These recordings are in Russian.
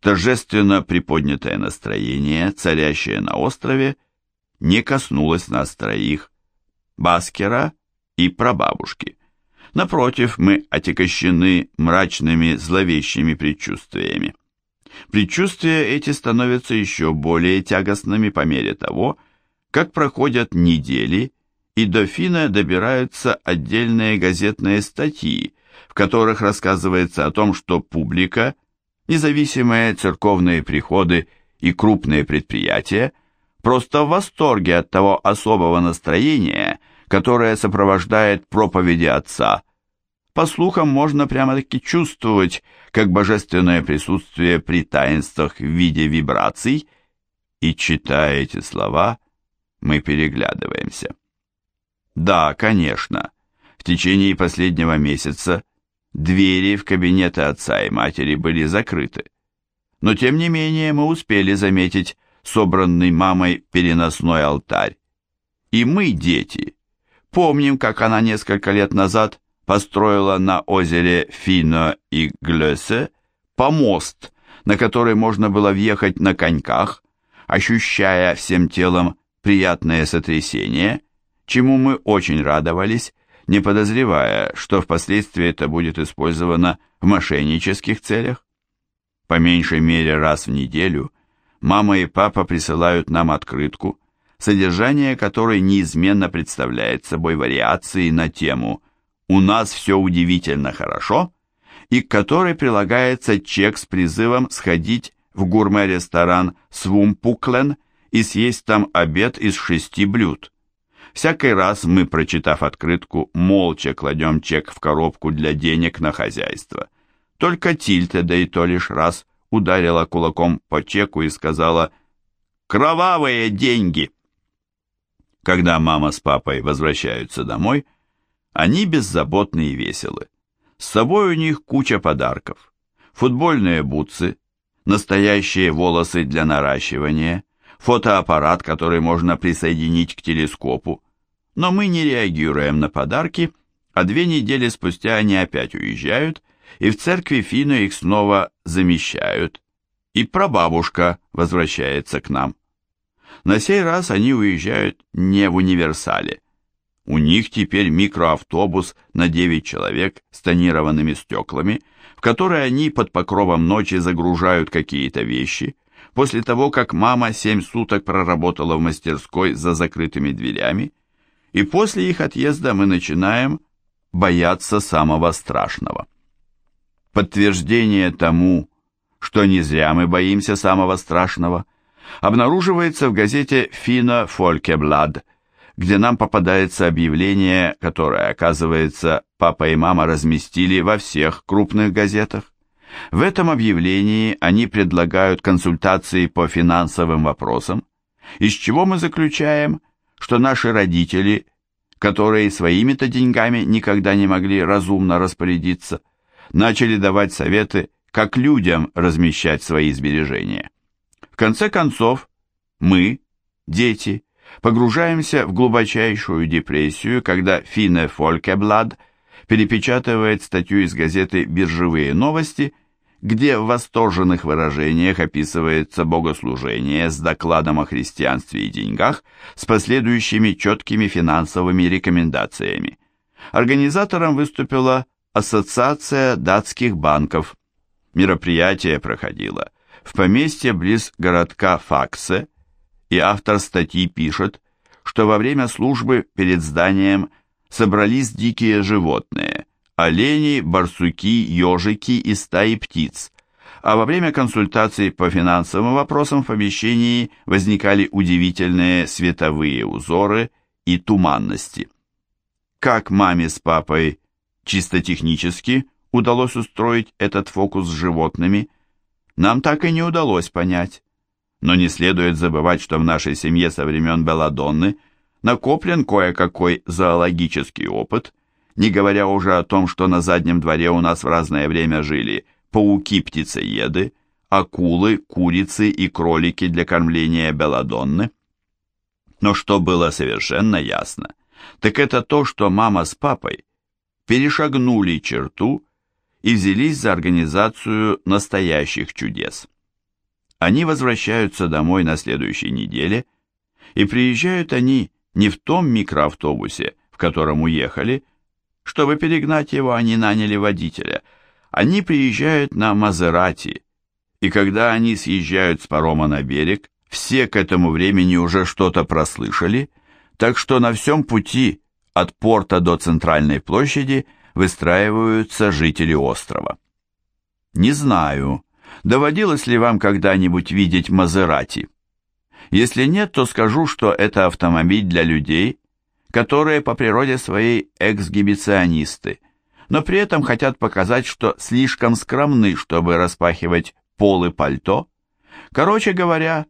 торжественно приподнятое настроение, царящее на острове, не коснулось нас троих, Баскера и прабабушки. Напротив, мы отекощены мрачными, зловещими предчувствиями. Предчувствия эти становятся еще более тягостными по мере того, как проходят недели, и до Фина добираются отдельные газетные статьи, в которых рассказывается о том, что публика, независимые церковные приходы и крупные предприятия просто в восторге от того особого настроения, которое сопровождает проповеди Отца. По слухам, можно прямо-таки чувствовать, как божественное присутствие при таинствах в виде вибраций, и, читая эти слова, мы переглядываемся. Да, конечно, в течение последнего месяца двери в кабинеты отца и матери были закрыты. Но тем не менее мы успели заметить собранный мамой переносной алтарь. И мы, дети, помним, как она несколько лет назад построила на озере Фино и Глёсе помост, на который можно было въехать на коньках, ощущая всем телом приятное сотрясение, чему мы очень радовались, не подозревая, что впоследствии это будет использовано в мошеннических целях. По меньшей мере раз в неделю мама и папа присылают нам открытку, содержание которой неизменно представляет собой вариации на тему «У нас все удивительно хорошо», и к которой прилагается чек с призывом сходить в гурме-ресторан Свумпуклен и съесть там обед из шести блюд. Всякий раз мы, прочитав открытку, молча кладем чек в коробку для денег на хозяйство. Только Тильте, да и то лишь раз, ударила кулаком по чеку и сказала «Кровавые деньги!». Когда мама с папой возвращаются домой, они беззаботны и веселы. С собой у них куча подарков. Футбольные бутсы, настоящие волосы для наращивания, фотоаппарат, который можно присоединить к телескопу. Но мы не реагируем на подарки, а две недели спустя они опять уезжают, и в церкви Фина их снова замещают. И прабабушка возвращается к нам. На сей раз они уезжают не в универсале. У них теперь микроавтобус на 9 человек с тонированными стеклами, в который они под покровом ночи загружают какие-то вещи – после того, как мама семь суток проработала в мастерской за закрытыми дверями, и после их отъезда мы начинаем бояться самого страшного. Подтверждение тому, что не зря мы боимся самого страшного, обнаруживается в газете «Фина Фолькеблад», где нам попадается объявление, которое, оказывается, папа и мама разместили во всех крупных газетах. В этом объявлении они предлагают консультации по финансовым вопросам, из чего мы заключаем, что наши родители, которые своими-то деньгами никогда не могли разумно распорядиться, начали давать советы, как людям размещать свои сбережения. В конце концов, мы, дети, погружаемся в глубочайшую депрессию, когда Фине Фолькеблад перепечатывает статью из газеты «Биржевые новости», где в восторженных выражениях описывается богослужение с докладом о христианстве и деньгах с последующими четкими финансовыми рекомендациями. Организатором выступила Ассоциация датских банков. Мероприятие проходило в поместье близ городка Факсе, и автор статьи пишет, что во время службы перед зданием собрались дикие животные, олени, барсуки, ежики и стаи птиц, а во время консультаций по финансовым вопросам в помещении возникали удивительные световые узоры и туманности. Как маме с папой чисто технически удалось устроить этот фокус с животными, нам так и не удалось понять. Но не следует забывать, что в нашей семье со времен Белладонны накоплен кое-какой зоологический опыт, не говоря уже о том, что на заднем дворе у нас в разное время жили пауки-птицееды, акулы, курицы и кролики для кормления Белладонны. Но что было совершенно ясно, так это то, что мама с папой перешагнули черту и взялись за организацию настоящих чудес. Они возвращаются домой на следующей неделе, и приезжают они не в том микроавтобусе, в котором уехали, чтобы перегнать его, они наняли водителя. Они приезжают на Мазерати, и когда они съезжают с парома на берег, все к этому времени уже что-то прослышали, так что на всем пути от порта до центральной площади выстраиваются жители острова. Не знаю, доводилось ли вам когда-нибудь видеть Мазерати. Если нет, то скажу, что это автомобиль для людей, которые по природе своей эксгибиционисты, но при этом хотят показать, что слишком скромны, чтобы распахивать полы пальто. Короче говоря,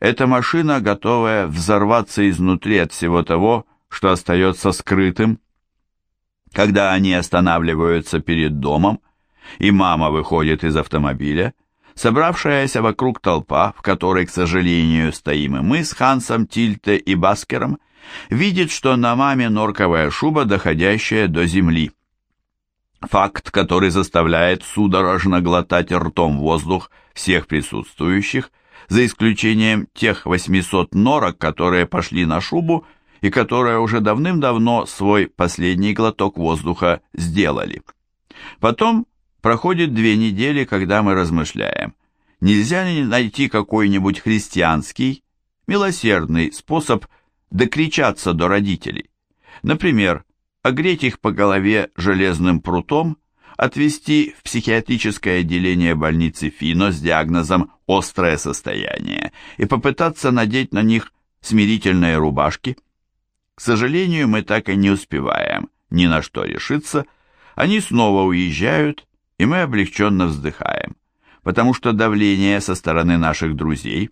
это машина, готовая взорваться изнутри от всего того, что остается скрытым. Когда они останавливаются перед домом, и мама выходит из автомобиля, собравшаяся вокруг толпа, в которой, к сожалению, стоим и мы с Хансом, Тильте и Баскером, видит, что на маме норковая шуба, доходящая до земли. Факт, который заставляет судорожно глотать ртом воздух всех присутствующих, за исключением тех 800 норок, которые пошли на шубу и которые уже давным-давно свой последний глоток воздуха сделали. Потом проходит две недели, когда мы размышляем, нельзя ли найти какой-нибудь христианский, милосердный способ докричаться до родителей. Например, огреть их по голове железным прутом, отвезти в психиатрическое отделение больницы Фино с диагнозом «острое состояние» и попытаться надеть на них смирительные рубашки. К сожалению, мы так и не успеваем ни на что решиться, они снова уезжают, и мы облегченно вздыхаем, потому что давление со стороны наших друзей,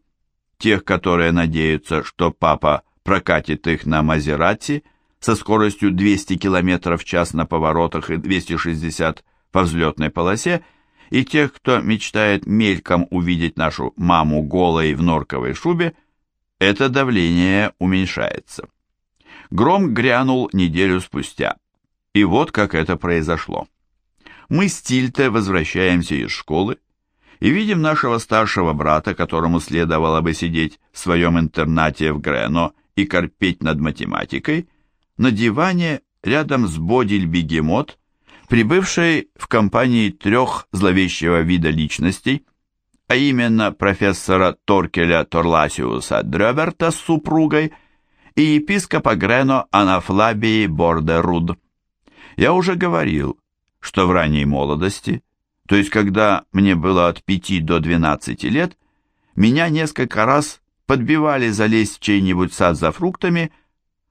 тех, которые надеются, что папа прокатит их на Мазерати со скоростью 200 км в час на поворотах и 260 по взлетной полосе, и тех, кто мечтает мельком увидеть нашу маму голой в норковой шубе, это давление уменьшается. Гром грянул неделю спустя, и вот как это произошло. Мы с Тильте возвращаемся из школы и видим нашего старшего брата, которому следовало бы сидеть в своем интернате в Грено и корпеть над математикой, на диване рядом с Бодиль-бегемот, прибывшей в компании трех зловещего вида личностей, а именно профессора Торкеля Торласиуса Дрёберта с супругой и епископа Грено Анафлабии Бордеруд. Я уже говорил, что в ранней молодости, то есть когда мне было от 5 до 12 лет, меня несколько раз подбивали залезть в чей-нибудь сад за фруктами,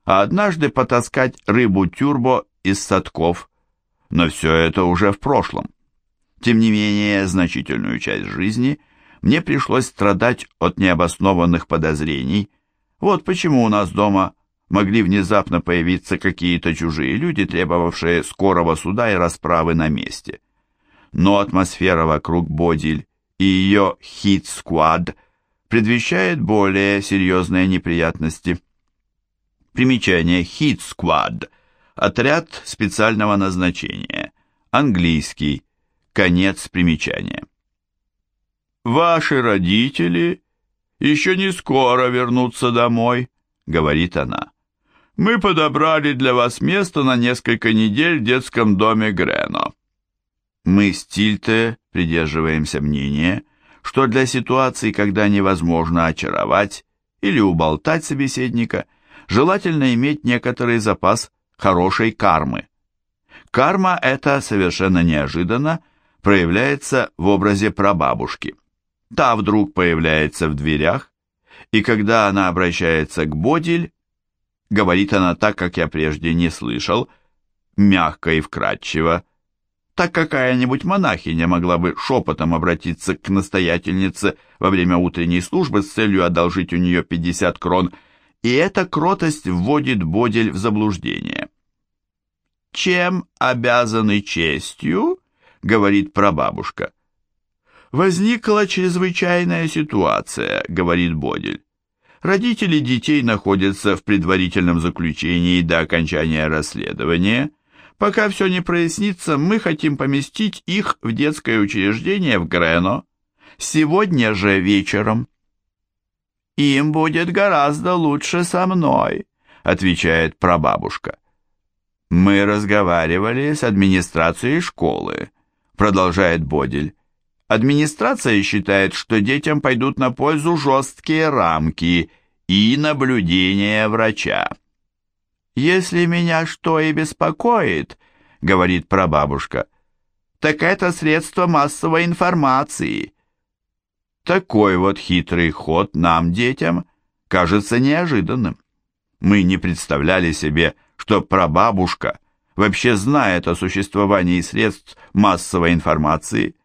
а однажды потаскать рыбу-тюрбо из садков. Но все это уже в прошлом. Тем не менее, значительную часть жизни мне пришлось страдать от необоснованных подозрений. Вот почему у нас дома могли внезапно появиться какие-то чужие люди, требовавшие скорого суда и расправы на месте. Но атмосфера вокруг Бодиль и ее хит-сквад предвещает более серьезные неприятности. Примечание Squad – отряд специального назначения, английский, конец примечания. «Ваши родители еще не скоро вернутся домой», — говорит она. «Мы подобрали для вас место на несколько недель в детском доме Грено». Мы с Тильте придерживаемся мнения, что для ситуации, когда невозможно очаровать или уболтать собеседника, желательно иметь некоторый запас хорошей кармы. Карма эта совершенно неожиданно проявляется в образе прабабушки. Та вдруг появляется в дверях, и когда она обращается к Бодиль, говорит она так, как я прежде не слышал, мягко и вкрадчиво, так какая-нибудь монахиня могла бы шепотом обратиться к настоятельнице во время утренней службы с целью одолжить у нее 50 крон, и эта кротость вводит Бодель в заблуждение. «Чем обязаны честью?» — говорит прабабушка. «Возникла чрезвычайная ситуация», — говорит Бодель. «Родители детей находятся в предварительном заключении до окончания расследования». Пока все не прояснится, мы хотим поместить их в детское учреждение в Грено. Сегодня же вечером». «Им будет гораздо лучше со мной», — отвечает прабабушка. «Мы разговаривали с администрацией школы», — продолжает Бодиль. «Администрация считает, что детям пойдут на пользу жесткие рамки и наблюдение врача». «Если меня что и беспокоит», — говорит прабабушка, — «так это средство массовой информации». Такой вот хитрый ход нам, детям, кажется неожиданным. Мы не представляли себе, что прабабушка вообще знает о существовании средств массовой информации.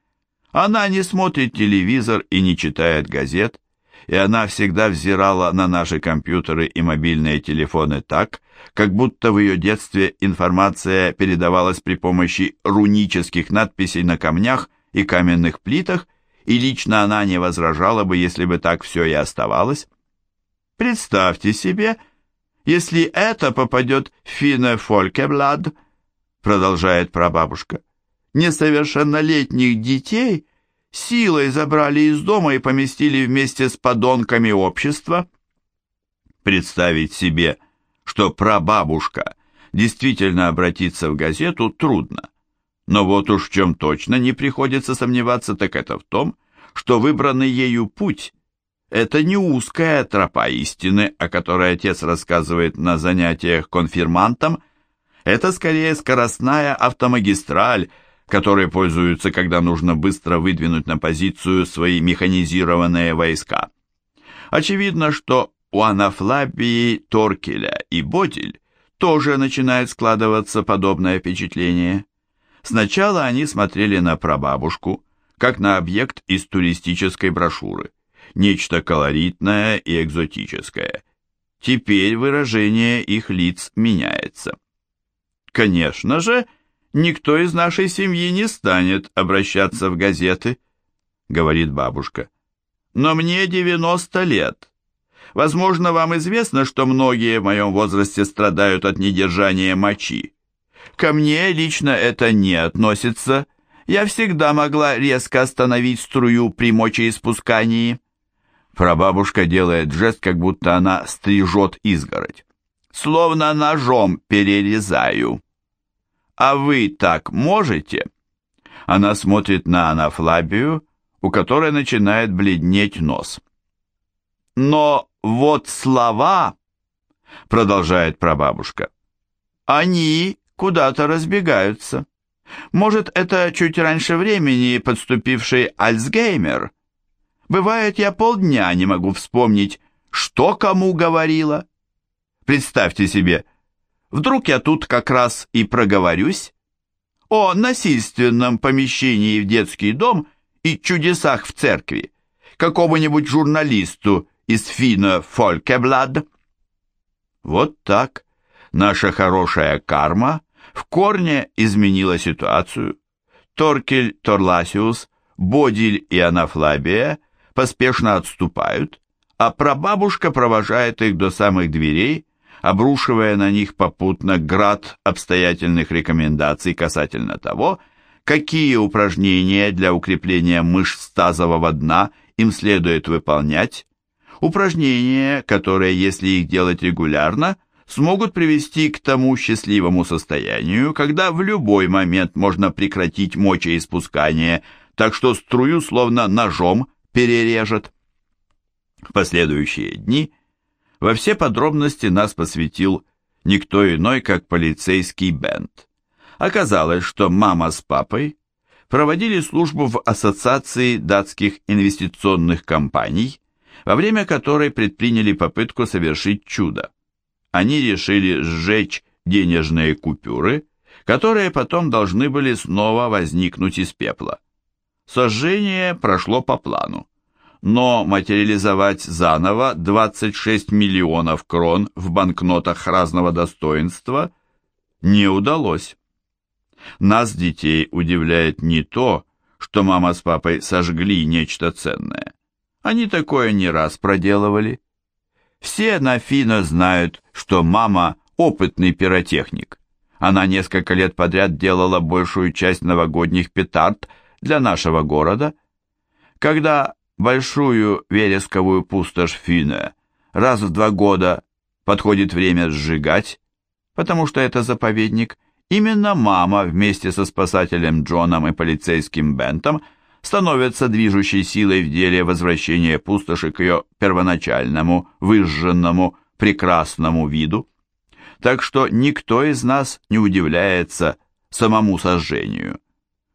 Она не смотрит телевизор и не читает газет, и она всегда взирала на наши компьютеры и мобильные телефоны так, как будто в ее детстве информация передавалась при помощи рунических надписей на камнях и каменных плитах, и лично она не возражала бы, если бы так все и оставалось. Представьте себе, если это попадет в Фине Фолькеблад, продолжает прабабушка, несовершеннолетних детей силой забрали из дома и поместили вместе с подонками общества. Представить себе, что прабабушка действительно обратится в газету, трудно. Но вот уж в чем точно не приходится сомневаться, так это в том, что выбранный ею путь – это не узкая тропа истины, о которой отец рассказывает на занятиях конфирмантам, это скорее скоростная автомагистраль, которой пользуются, когда нужно быстро выдвинуть на позицию свои механизированные войска. Очевидно, что у Анафлабии, Торкеля и Бодиль тоже начинает складываться подобное впечатление. Сначала они смотрели на прабабушку, как на объект из туристической брошюры, нечто колоритное и экзотическое. Теперь выражение их лиц меняется. Конечно же, никто из нашей семьи не станет обращаться в газеты, говорит бабушка. Но мне 90 лет. Возможно, вам известно, что многие в моем возрасте страдают от недержания мочи. Ко мне лично это не относится. Я всегда могла резко остановить струю при мочеиспускании. Прабабушка делает жест, как будто она стрижет изгородь. Словно ножом перерезаю. А вы так можете? Она смотрит на Анафлабию, у которой начинает бледнеть нос. Но вот слова, продолжает прабабушка, они куда-то разбегаются. Может, это чуть раньше времени подступивший Альцгеймер? Бывает, я полдня не могу вспомнить, что кому говорила. Представьте себе, вдруг я тут как раз и проговорюсь о насильственном помещении в детский дом и чудесах в церкви какому-нибудь журналисту из Фина Фолькеблад. Вот так наша хорошая карма в корне изменила ситуацию. Торкель Торласиус, Бодиль и Анафлабия поспешно отступают, а прабабушка провожает их до самых дверей, обрушивая на них попутно град обстоятельных рекомендаций касательно того, какие упражнения для укрепления мышц тазового дна им следует выполнять, упражнения, которые, если их делать регулярно, смогут привести к тому счастливому состоянию, когда в любой момент можно прекратить мочеиспускание, так что струю словно ножом перережет. В последующие дни во все подробности нас посвятил никто иной, как полицейский Бент. Оказалось, что мама с папой проводили службу в Ассоциации датских инвестиционных компаний, во время которой предприняли попытку совершить чудо они решили сжечь денежные купюры, которые потом должны были снова возникнуть из пепла. Сожжение прошло по плану, но материализовать заново 26 миллионов крон в банкнотах разного достоинства не удалось. Нас, детей, удивляет не то, что мама с папой сожгли нечто ценное. Они такое не раз проделывали. Все на Фино знают, что мама опытный пиротехник. Она несколько лет подряд делала большую часть новогодних петард для нашего города. Когда большую вересковую пустошь Фине раз в два года подходит время сжигать, потому что это заповедник, именно мама вместе со спасателем Джоном и полицейским Бентом становится движущей силой в деле возвращения пустоши к ее первоначальному, выжженному, прекрасному виду. Так что никто из нас не удивляется самому сожжению.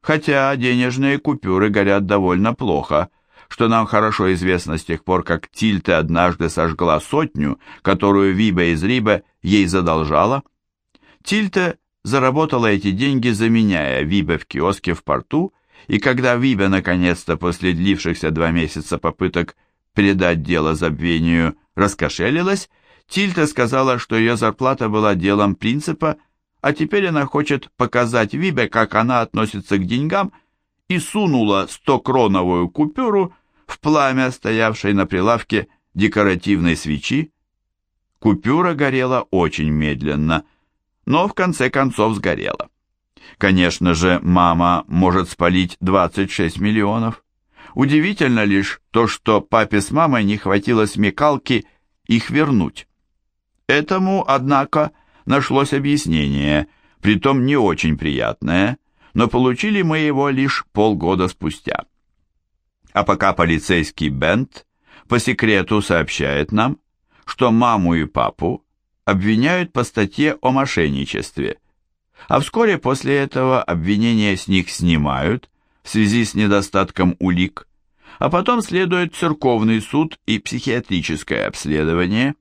Хотя денежные купюры горят довольно плохо, что нам хорошо известно с тех пор, как Тильте однажды сожгла сотню, которую Виба из Риба ей задолжала. Тильте заработала эти деньги, заменяя Вибе в киоске в порту, и когда Вибе наконец-то после длившихся два месяца попыток передать дело забвению раскошелилась, Тильте сказала, что ее зарплата была делом принципа, а теперь она хочет показать Вибе, как она относится к деньгам, и сунула стокроновую купюру в пламя, стоявшей на прилавке декоративной свечи. Купюра горела очень медленно, но в конце концов сгорела. Конечно же, мама может спалить 26 миллионов. Удивительно лишь то, что папе с мамой не хватило смекалки их вернуть. Этому, однако, нашлось объяснение, притом не очень приятное, но получили мы его лишь полгода спустя. А пока полицейский Бент по секрету сообщает нам, что маму и папу обвиняют по статье о мошенничестве, а вскоре после этого обвинения с них снимают в связи с недостатком улик, а потом следует церковный суд и психиатрическое обследование.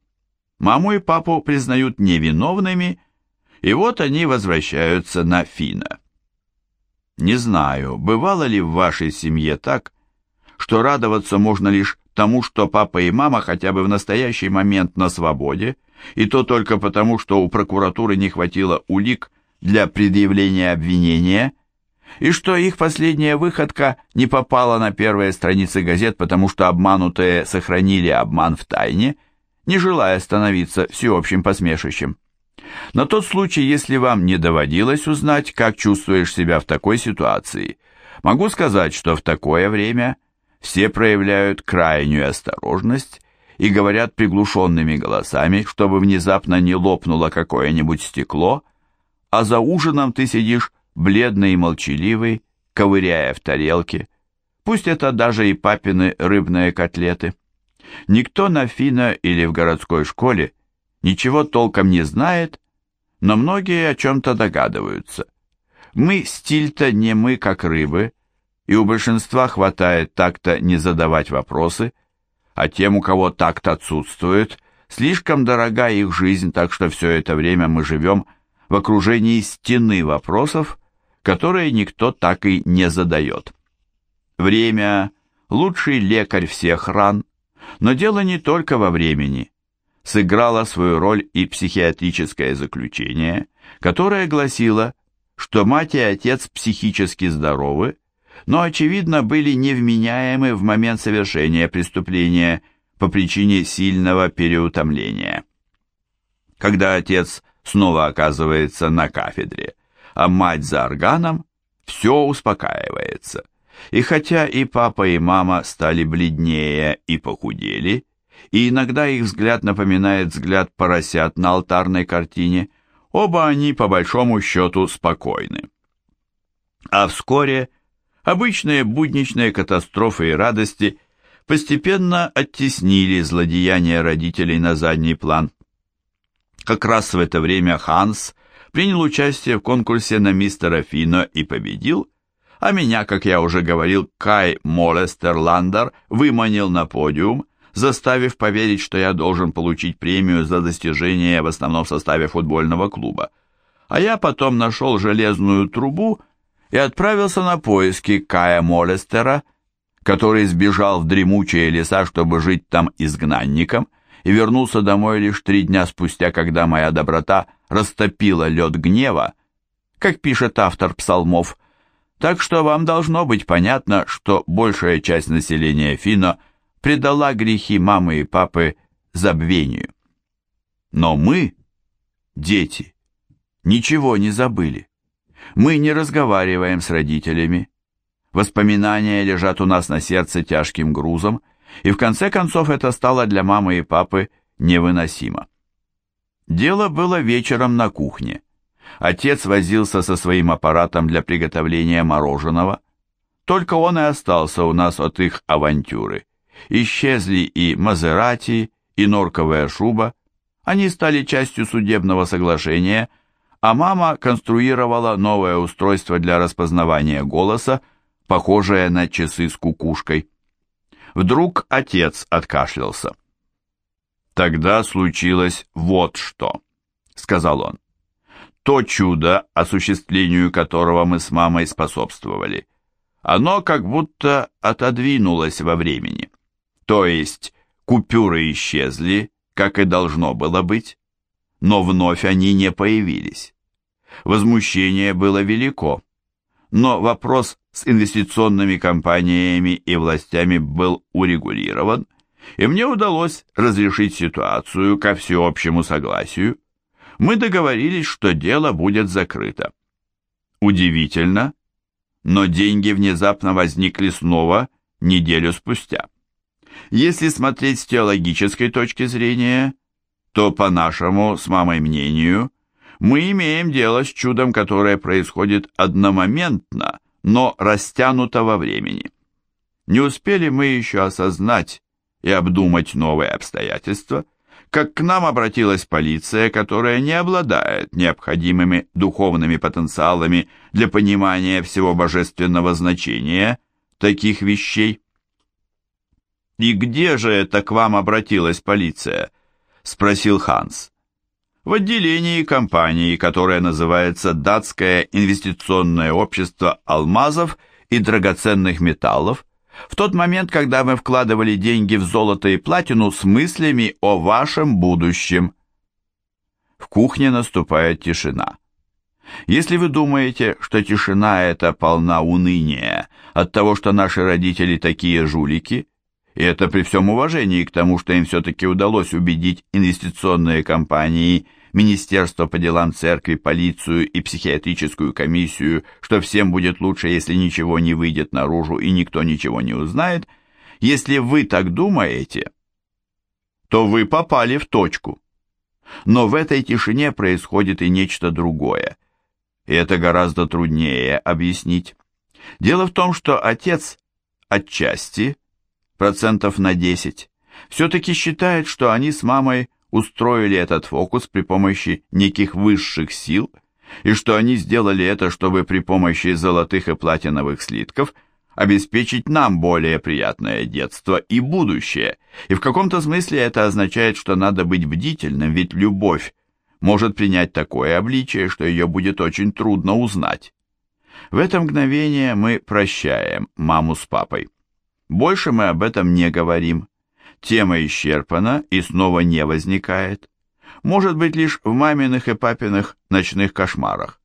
Маму и папу признают невиновными, и вот они возвращаются на Фина. Не знаю, бывало ли в вашей семье так, что радоваться можно лишь тому, что папа и мама хотя бы в настоящий момент на свободе, и то только потому, что у прокуратуры не хватило улик для предъявления обвинения, и что их последняя выходка не попала на первые страницы газет, потому что обманутые сохранили обман в тайне, не желая становиться всеобщим посмешищем. На тот случай, если вам не доводилось узнать, как чувствуешь себя в такой ситуации, могу сказать, что в такое время все проявляют крайнюю осторожность и говорят приглушенными голосами, чтобы внезапно не лопнуло какое-нибудь стекло, а за ужином ты сидишь бледный и молчаливый, ковыряя в тарелке. Пусть это даже и папины рыбные котлеты. Никто на фино или в городской школе ничего толком не знает, но многие о чем-то догадываются. Мы стиль-то не мы, как рыбы, и у большинства хватает так-то не задавать вопросы, а тем, у кого такт отсутствует, слишком дорога их жизнь, так что все это время мы живем в окружении стены вопросов, которые никто так и не задает. Время – лучший лекарь всех ран, но дело не только во времени сыграло свою роль и психиатрическое заключение, которое гласило, что мать и отец психически здоровы, но, очевидно, были невменяемы в момент совершения преступления по причине сильного переутомления. Когда отец снова оказывается на кафедре, а мать за органом, все успокаивается. И хотя и папа, и мама стали бледнее и похудели, и иногда их взгляд напоминает взгляд поросят на алтарной картине, оба они по большому счету спокойны. А вскоре обычные будничные катастрофы и радости постепенно оттеснили злодеяния родителей на задний план. Как раз в это время Ханс принял участие в конкурсе на мистера Фино и победил, а меня, как я уже говорил, Кай Молестерландер выманил на подиум, заставив поверить, что я должен получить премию за достижение в основном составе футбольного клуба. А я потом нашел железную трубу и отправился на поиски Кая Молестера, который сбежал в дремучие леса, чтобы жить там изгнанником, и вернулся домой лишь три дня спустя, когда моя доброта растопила лед гнева, как пишет автор псалмов. Так что вам должно быть понятно, что большая часть населения Фино предала грехи мамы и папы забвению. Но мы, дети, ничего не забыли. Мы не разговариваем с родителями. Воспоминания лежат у нас на сердце тяжким грузом, и в конце концов это стало для мамы и папы невыносимо. Дело было вечером на кухне. Отец возился со своим аппаратом для приготовления мороженого. Только он и остался у нас от их авантюры. Исчезли и Мазерати, и норковая шуба. Они стали частью судебного соглашения, а мама конструировала новое устройство для распознавания голоса, похожее на часы с кукушкой. Вдруг отец откашлялся. «Тогда случилось вот что», — сказал он. «То чудо, осуществлению которого мы с мамой способствовали, оно как будто отодвинулось во времени. То есть купюры исчезли, как и должно было быть, но вновь они не появились. Возмущение было велико, но вопрос с инвестиционными компаниями и властями был урегулирован, и мне удалось разрешить ситуацию ко всеобщему согласию. Мы договорились, что дело будет закрыто. Удивительно, но деньги внезапно возникли снова неделю спустя. Если смотреть с теологической точки зрения, то, по нашему с мамой мнению, мы имеем дело с чудом, которое происходит одномоментно, но растянуто во времени. Не успели мы еще осознать и обдумать новые обстоятельства, как к нам обратилась полиция, которая не обладает необходимыми духовными потенциалами для понимания всего божественного значения таких вещей. «И где же это к вам обратилась полиция?» – спросил Ханс. «В отделении компании, которая называется «Датское инвестиционное общество алмазов и драгоценных металлов», в тот момент, когда мы вкладывали деньги в золото и платину с мыслями о вашем будущем. В кухне наступает тишина. Если вы думаете, что тишина эта полна уныния от того, что наши родители такие жулики, и это при всем уважении к тому, что им все-таки удалось убедить инвестиционные компании – Министерство по делам церкви, полицию и психиатрическую комиссию, что всем будет лучше, если ничего не выйдет наружу и никто ничего не узнает, если вы так думаете, то вы попали в точку. Но в этой тишине происходит и нечто другое, и это гораздо труднее объяснить. Дело в том, что отец отчасти, процентов на 10, все-таки считает, что они с мамой устроили этот фокус при помощи неких высших сил, и что они сделали это, чтобы при помощи золотых и платиновых слитков обеспечить нам более приятное детство и будущее. И в каком-то смысле это означает, что надо быть бдительным, ведь любовь может принять такое обличие, что ее будет очень трудно узнать. В это мгновение мы прощаем маму с папой. Больше мы об этом не говорим. Тема исчерпана и снова не возникает. Может быть, лишь в маминых и папиных ночных кошмарах.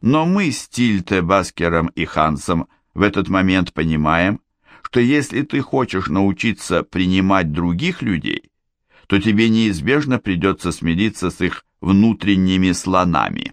Но мы с Тильте, Баскером и Хансом в этот момент понимаем, что если ты хочешь научиться принимать других людей, то тебе неизбежно придется смириться с их внутренними слонами.